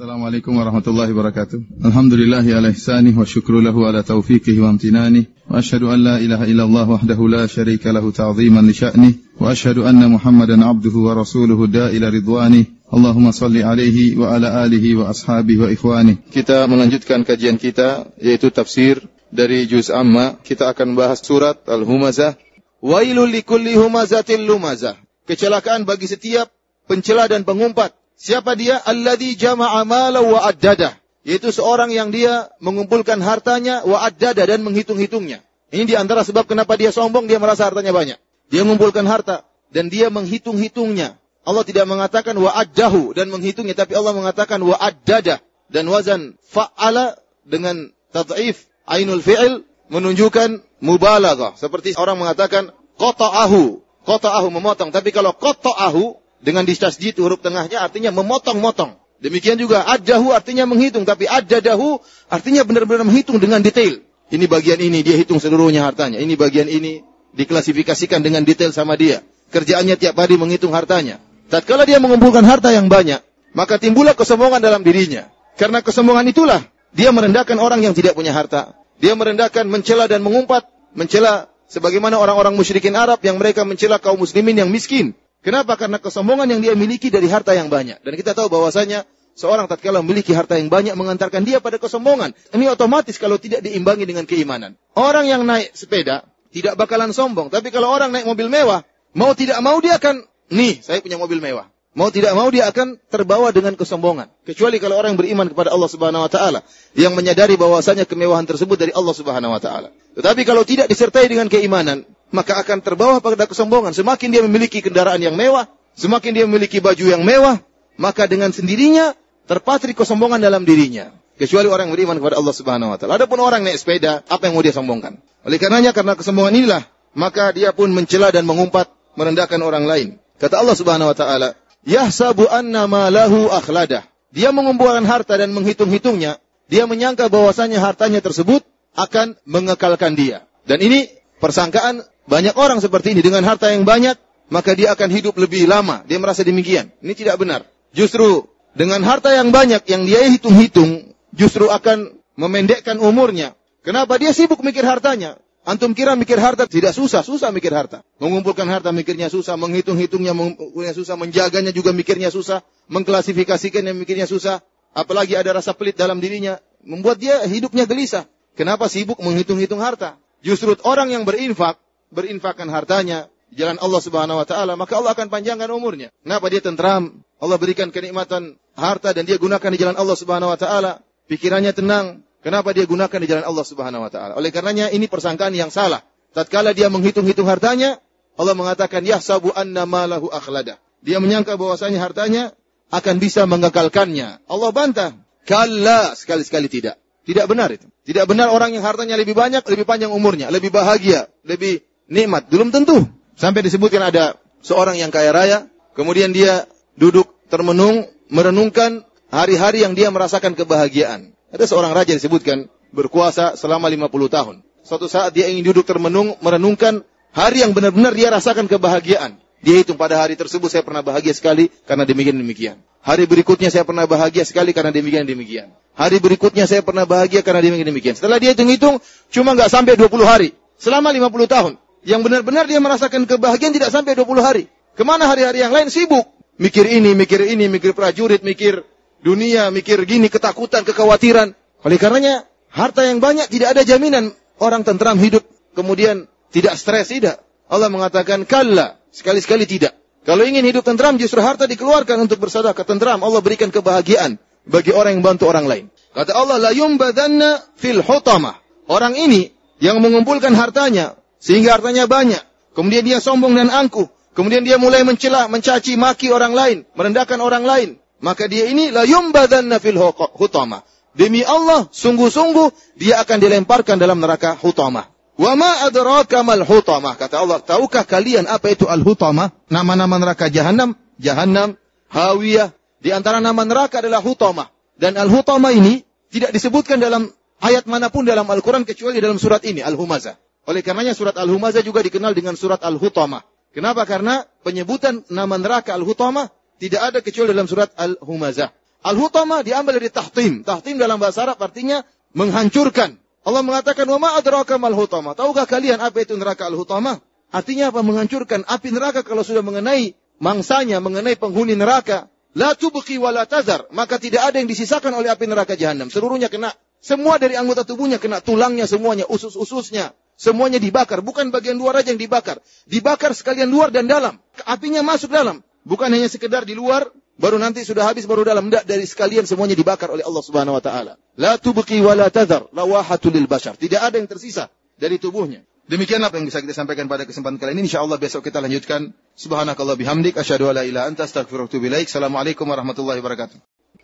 Assalamualaikum warahmatullahi wabarakatuh. Alhamdulillahi ala ihsanih ala taufiqih wa amtinanih. An la ilaha illallah wahdahu la syarika lahu ta'ziman li anna muhammadan abduhu wa rasuluhu da'ila ridwanih. Allahumma salli alaihi wa alihi wa ashabihi wa. Kita melanjutkan kajian kita yaitu tafsir dari Juz Amma. Kita akan bahas surat Al-Humazah. Wailul likulli lumazah. Kecelakaan bagi setiap pencela dan pengumpat Siapa dia? Alladhi jama'a mala wa addada. Yaitu seorang yang dia mengumpulkan hartanya wa addada dan menghitung-hitungnya. Ini di antara sebab kenapa dia sombong, dia merasa hartanya banyak. Dia mengumpulkan harta dan dia menghitung-hitungnya. Allah tidak mengatakan wa addahu dan menghitungnya, tapi Allah mengatakan wa addada. Dan wazan fa'ala dengan tad'if ainul fi'il menunjukkan mubalaghah. Seperti orang mengatakan qata'ahu. Qata'ahu memotong. Tapi kalau qata'ahu dengan distasjid huruf tengahnya artinya memotong-motong. Demikian juga adahu artinya menghitung, tapi adadahu artinya benar-benar menghitung dengan detail. Ini bagian ini dia hitung seluruhnya hartanya. Ini bagian ini diklasifikasikan dengan detail sama dia. Kerjaannya tiap hari menghitung hartanya. Tatkala dia mengumpulkan harta yang banyak, maka timbullah kesombongan dalam dirinya. Karena kesombongan itulah dia merendahkan orang yang tidak punya harta. Dia merendahkan, mencela dan mengumpat, mencela sebagaimana orang-orang musyrikin Arab yang mereka mencela kaum muslimin yang miskin. Kenapa? Karena kesombongan yang dia miliki dari harta yang banyak. Dan kita tahu bahwasanya seorang tatkala memiliki harta yang banyak mengantarkan dia pada kesombongan. Ini otomatis kalau tidak diimbangi dengan keimanan. Orang yang naik sepeda tidak bakalan sombong. Tapi kalau orang naik mobil mewah, mau tidak mau dia akan, nih saya punya mobil mewah. Mau tidak mau dia akan terbawa dengan kesombongan. Kecuali kalau orang yang beriman kepada Allah Subhanahu wa taala yang menyadari bahwasanya kemewahan tersebut dari Allah Subhanahu wa taala. Tetapi kalau tidak disertai dengan keimanan, maka akan terbawa pada kesombongan. Semakin dia memiliki kendaraan yang mewah, semakin dia memiliki baju yang mewah, maka dengan sendirinya terpatri kesombongan dalam dirinya. Kecuali orang yang beriman kepada Allah Subhanahu wa taala. Adapun orang naik sepeda, apa yang mau dia sombongkan? Oleh karenanya karena kesombongan inilah, maka dia pun mencela dan mengumpat merendahkan orang lain. Kata Allah Subhanahu wa taala, "Yahsabu anna ma lahu akhladah." Dia mengumpulkan harta dan menghitung-hitungnya, dia menyangka bahwasanya hartanya tersebut akan mengekalkan dia. Dan ini persangkaan banyak orang seperti ini dengan harta yang banyak, maka dia akan hidup lebih lama. Dia merasa demikian. Ini tidak benar. Justru dengan harta yang banyak yang dia hitung-hitung, justru akan memendekkan umurnya. Kenapa? Dia sibuk mikir hartanya. Antum kira mikir harta tidak susah, susah mikir harta. Mengumpulkan harta mikirnya susah, menghitung-hitungnya mengumpulnya susah, menjaganya juga mikirnya susah, mengklasifikasikannya mikirnya susah. Apalagi ada rasa pelit dalam dirinya, membuat dia hidupnya gelisah. Kenapa sibuk menghitung-hitung harta? Justru orang yang berinfak, berinfakkan hartanya di jalan Allah Subhanahu wa taala, maka Allah akan panjangkan umurnya. Kenapa dia tentram? Allah berikan kenikmatan harta dan dia gunakan di jalan Allah Subhanahu wa taala. Pikirannya tenang. Kenapa dia gunakan di jalan Allah Subhanahu wa taala? Oleh karenanya ini persangkaan yang salah. Tatkala dia menghitung-hitung hartanya, Allah mengatakan yahsabu anna malahu akhlada. Dia menyangka bahwasanya hartanya akan bisa mengekalkannya. Allah bantah. Kalla sekali-sekali tidak. Tidak benar itu. Tidak benar orang yang hartanya lebih banyak, lebih panjang umurnya, lebih bahagia, lebih nikmat. Belum tentu. Sampai disebutkan ada seorang yang kaya raya, kemudian dia duduk termenung, merenungkan hari-hari yang dia merasakan kebahagiaan. Ada seorang raja disebutkan berkuasa selama 50 tahun. Suatu saat dia ingin duduk termenung, merenungkan hari yang benar-benar dia rasakan kebahagiaan. Dia hitung pada hari tersebut saya pernah bahagia sekali karena demikian demikian. Hari berikutnya saya pernah bahagia sekali karena demikian demikian. Hari berikutnya saya pernah bahagia karena demikian demikian. Setelah dia hitung-hitung, cuma nggak sampai 20 hari. Selama 50 tahun. Yang benar-benar dia merasakan kebahagiaan tidak sampai 20 hari. Ke mana hari-hari yang lain sibuk. Mikir ini, mikir ini, mikir prajurit, mikir dunia, mikir gini, ketakutan, kekhawatiran. Oleh karenanya, harta yang banyak tidak ada jaminan orang tentram hidup. Kemudian tidak stres, tidak. Allah mengatakan, kalla. Sekali-sekali tidak. Kalau ingin hidup tentram, justru harta dikeluarkan untuk bersedekah tentram. Allah berikan kebahagiaan bagi orang yang bantu orang lain. Kata Allah, la yumbadanna fil hutamah. Orang ini yang mengumpulkan hartanya sehingga hartanya banyak, kemudian dia sombong dan angkuh, kemudian dia mulai mencela, mencaci maki orang lain, merendahkan orang lain, maka dia ini la yumbadanna fil hutamah. Demi Allah, sungguh-sungguh dia akan dilemparkan dalam neraka hutamah. Wa ma adraka mal hutamah. Kata Allah, tahukah kalian apa itu al-hutamah? Nama-nama neraka jahanam, jahanam, hawiyah. Di antara nama neraka adalah hutamah. Dan al-hutamah ini tidak disebutkan dalam ayat mana pun dalam Al-Quran kecuali dalam surat ini, Al-Humazah. Oleh karenanya surat Al-Humazah juga dikenal dengan surat Al-Hutamah. Kenapa? Karena penyebutan nama neraka Al-Hutamah tidak ada kecuali dalam surat Al-Humazah. Al-hutama diambil dari tahtim. Tahtim dalam bahasa Arab artinya menghancurkan. Allah mengatakan, "Wa ma adraka mal hutama?" Tahukah kalian apa itu neraka al-hutama? Artinya apa? Menghancurkan api neraka kalau sudah mengenai mangsanya, mengenai penghuni neraka. La tubqi wa la. Maka tidak ada yang disisakan oleh api neraka jahanam. Seluruhnya kena. Semua dari anggota tubuhnya kena. Tulangnya semuanya, usus-ususnya. Semuanya dibakar. Bukan bagian luar aja yang dibakar. Dibakar sekalian luar dan dalam. Apinya masuk dalam. Bukan hanya sekedar di luar, baru nanti sudah habis baru dalam. Tidak, dari sekalian semuanya dibakar oleh Allah Subhanahu wa taala. La tubqi wa la tadhar lawahatul lil bashar. Tidak ada yang tersisa dari tubuhnya. Demikian apa yang bisa kita sampaikan pada kesempatan kali ini. Insyaallah besok kita lanjutkan. Subhanakallah bihamdik asyhadu alla ilaha anta astaghfiruka wa atubu ilaik. Assalamualaikum warahmatullahi wabarakatuh.